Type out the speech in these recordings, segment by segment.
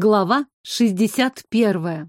Глава 61.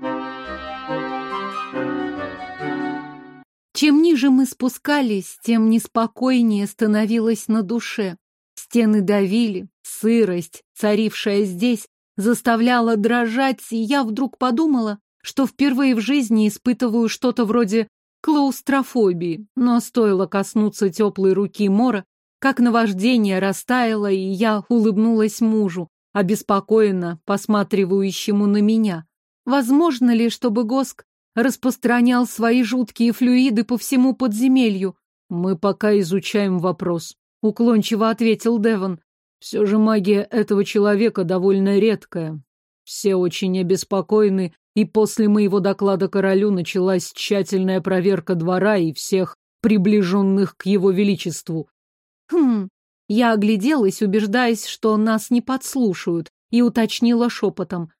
Чем ниже мы спускались, тем неспокойнее становилось на душе. Стены давили, сырость, царившая здесь, заставляла дрожать, и я вдруг подумала, что впервые в жизни испытываю что-то вроде клаустрофобии, но стоило коснуться теплой руки Мора, как наваждение растаяло, и я улыбнулась мужу, обеспокоенно посматривающему на меня. Возможно ли, чтобы Госк распространял свои жуткие флюиды по всему подземелью? Мы пока изучаем вопрос, уклончиво ответил Девон. Все же магия этого человека довольно редкая. Все очень обеспокоены, и после моего доклада королю началась тщательная проверка двора и всех приближенных к его величеству. Хм, я огляделась, убеждаясь, что нас не подслушают, и уточнила шепотом.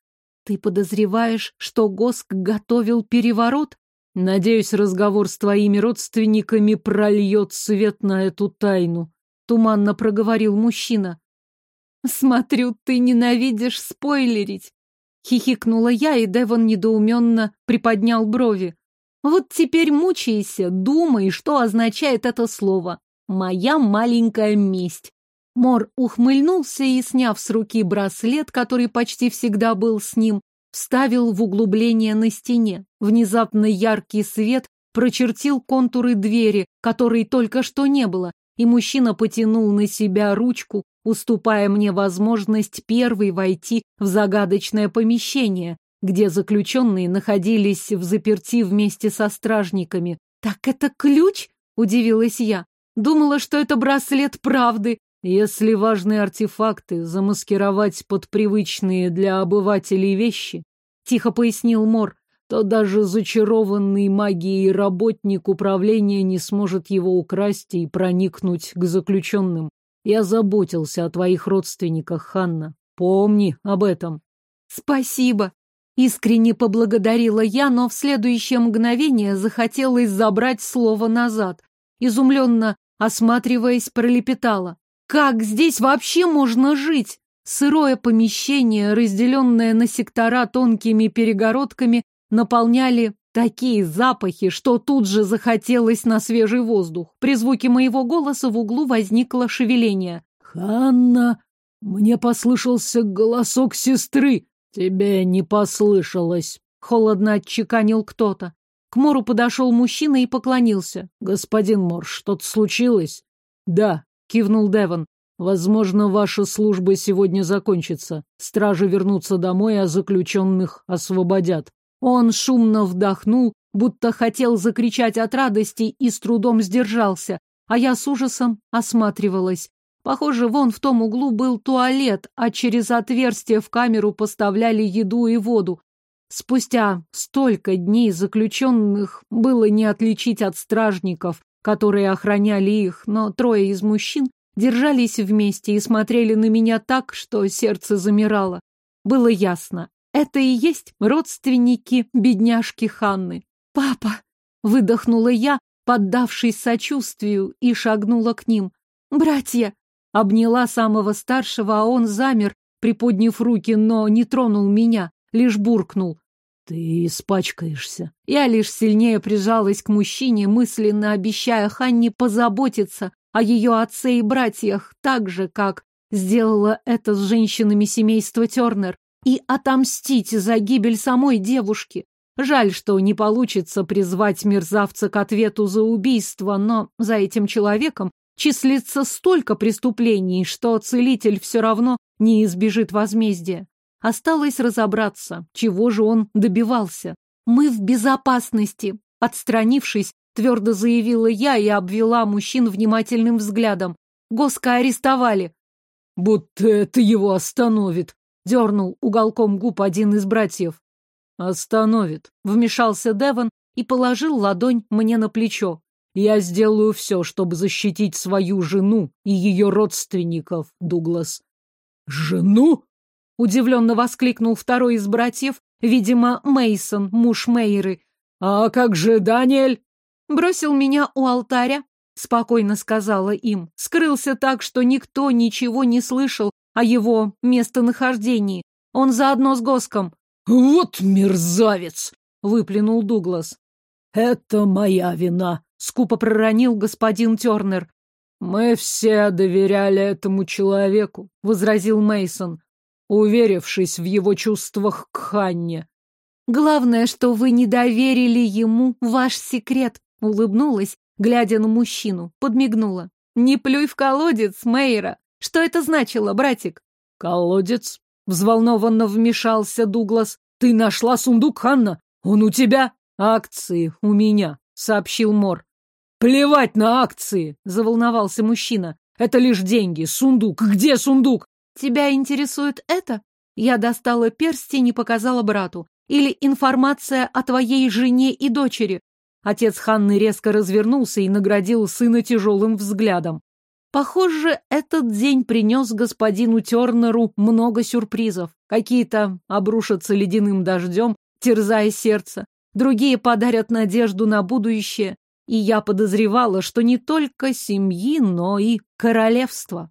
«Ты подозреваешь, что Госк готовил переворот?» «Надеюсь, разговор с твоими родственниками прольет свет на эту тайну», — туманно проговорил мужчина. «Смотрю, ты ненавидишь спойлерить», — хихикнула я, и Девон недоуменно приподнял брови. «Вот теперь мучайся, думай, что означает это слово. Моя маленькая месть. Мор ухмыльнулся и, сняв с руки браслет, который почти всегда был с ним, вставил в углубление на стене. Внезапно яркий свет прочертил контуры двери, которой только что не было, и мужчина потянул на себя ручку, уступая мне возможность первой войти в загадочное помещение, где заключенные находились в заперти вместе со стражниками. «Так это ключ?» — удивилась я. Думала, что это браслет правды. Если важные артефакты замаскировать под привычные для обывателей вещи, тихо пояснил Мор, то даже зачарованный магией работник управления не сможет его украсть и проникнуть к заключенным. Я заботился о твоих родственниках, Ханна. Помни об этом. Спасибо. Искренне поблагодарила я, но в следующее мгновение захотелось забрать слово назад. Изумленно осматриваясь, пролепетала. Как здесь вообще можно жить? Сырое помещение, разделенное на сектора тонкими перегородками, наполняли такие запахи, что тут же захотелось на свежий воздух. При звуке моего голоса в углу возникло шевеление. «Ханна, мне послышался голосок сестры. Тебе не послышалось», — холодно отчеканил кто-то. К Мору подошел мужчина и поклонился. «Господин Мор, что-то случилось?» «Да», — кивнул Деван. «Возможно, ваша служба сегодня закончится. Стражи вернутся домой, а заключенных освободят». Он шумно вдохнул, будто хотел закричать от радости и с трудом сдержался, а я с ужасом осматривалась. Похоже, вон в том углу был туалет, а через отверстие в камеру поставляли еду и воду. Спустя столько дней заключенных было не отличить от стражников, которые охраняли их, но трое из мужчин держались вместе и смотрели на меня так, что сердце замирало. Было ясно, это и есть родственники бедняжки Ханны. «Папа!» — выдохнула я, поддавшись сочувствию, и шагнула к ним. «Братья!» — обняла самого старшего, а он замер, приподняв руки, но не тронул меня лишь буркнул. «Ты испачкаешься». Я лишь сильнее прижалась к мужчине, мысленно обещая Ханне позаботиться о ее отце и братьях, так же, как сделала это с женщинами семейства Тернер, и отомстить за гибель самой девушки. Жаль, что не получится призвать мерзавца к ответу за убийство, но за этим человеком числится столько преступлений, что целитель все равно не избежит возмездия. Осталось разобраться, чего же он добивался. «Мы в безопасности!» Отстранившись, твердо заявила я и обвела мужчин внимательным взглядом. Госка арестовали. «Будто это его остановит!» Дернул уголком губ один из братьев. «Остановит!» Вмешался Деван и положил ладонь мне на плечо. «Я сделаю все, чтобы защитить свою жену и ее родственников, Дуглас». «Жену?» Удивленно воскликнул второй из братьев, видимо, Мейсон, муж Мейры. «А как же Даниэль?» «Бросил меня у алтаря», — спокойно сказала им. Скрылся так, что никто ничего не слышал о его местонахождении. Он заодно с Госком. Вот мерзавец! Выплюнул Дуглас. Это моя вина, скупо проронил господин Тернер. Мы все доверяли этому человеку, возразил Мейсон, уверившись в его чувствах к Ханне. Главное, что вы не доверили ему ваш секрет, улыбнулась, глядя на мужчину, подмигнула. Не плюй в колодец, Мейра. Что это значило, братик? Колодец? Взволнованно вмешался Дуглас. Ты нашла сундук, Ханна? Он у тебя? Акции у меня, сообщил Мор. Плевать на акции, заволновался мужчина. Это лишь деньги. Сундук. Где сундук? Тебя интересует это? Я достала перстень и показала брату. Или информация о твоей жене и дочери. Отец Ханны резко развернулся и наградил сына тяжелым взглядом. Похоже, этот день принес господину Тернеру много сюрпризов. Какие-то обрушатся ледяным дождем, терзая сердце, другие подарят надежду на будущее, и я подозревала, что не только семьи, но и королевство.